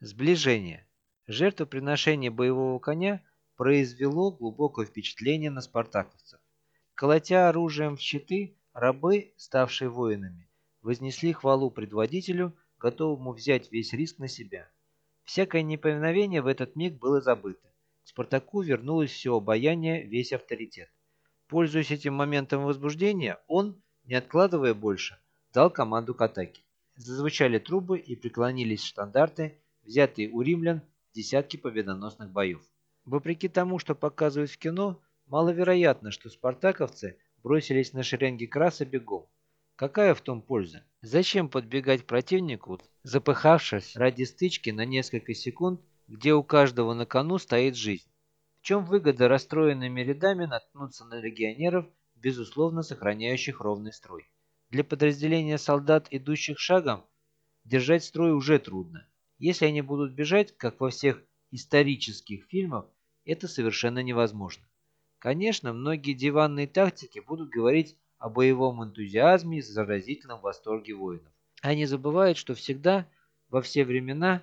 Сближение. Жертвоприношение боевого коня произвело глубокое впечатление на спартаковцев. Колотя оружием в щиты, рабы, ставшие воинами, вознесли хвалу предводителю, готовому взять весь риск на себя. Всякое неповиновение в этот миг было забыто. К Спартаку вернулось все обаяние, весь авторитет. Пользуясь этим моментом возбуждения, он, не откладывая больше, дал команду к атаке. Зазвучали трубы и преклонились штандарты, взятые у римлян десятки победоносных боев. Вопреки тому, что показывают в кино, маловероятно, что спартаковцы бросились на шеренги краса бегом. Какая в том польза? Зачем подбегать противнику, запыхавшись ради стычки на несколько секунд, где у каждого на кону стоит жизнь? В чем выгода расстроенными рядами наткнуться на легионеров, безусловно сохраняющих ровный строй? Для подразделения солдат, идущих шагом, держать строй уже трудно. Если они будут бежать, как во всех исторических фильмах, это совершенно невозможно. Конечно, многие диванные тактики будут говорить о боевом энтузиазме и заразительном восторге воинов. Они забывают, что всегда, во все времена,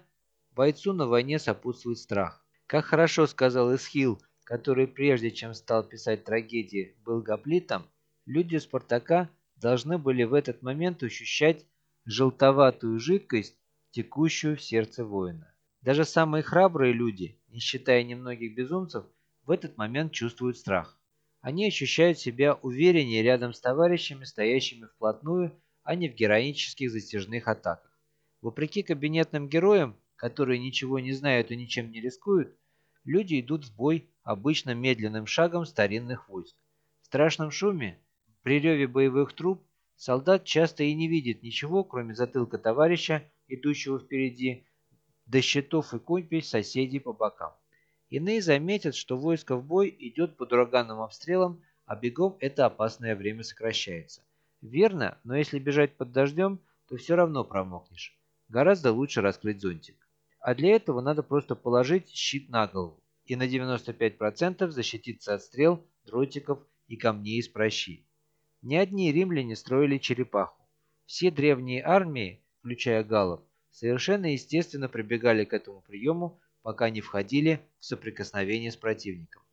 бойцу на войне сопутствует страх. Как хорошо сказал Исхил, который прежде чем стал писать трагедии был гоплитом, люди Спартака должны были в этот момент ощущать желтоватую жидкость, текущую в сердце воина. Даже самые храбрые люди, не считая немногих безумцев, в этот момент чувствуют страх. Они ощущают себя увереннее рядом с товарищами, стоящими вплотную, а не в героических затяжных атаках. Вопреки кабинетным героям, которые ничего не знают и ничем не рискуют, люди идут в бой обычно медленным шагом старинных войск. В страшном шуме, при реве боевых труб, солдат часто и не видит ничего, кроме затылка товарища, идущего впереди, до щитов и копий соседей по бокам. Иные заметят, что войско в бой идет под ураганным обстрелом, а бегом это опасное время сокращается. Верно, но если бежать под дождем, то все равно промокнешь. Гораздо лучше раскрыть зонтик. А для этого надо просто положить щит на голову и на 95% защититься от стрел, дротиков и камней из прощи. Не одни римляне строили черепаху. Все древние армии, включая галлов, совершенно естественно прибегали к этому приему, пока не входили в соприкосновение с противником.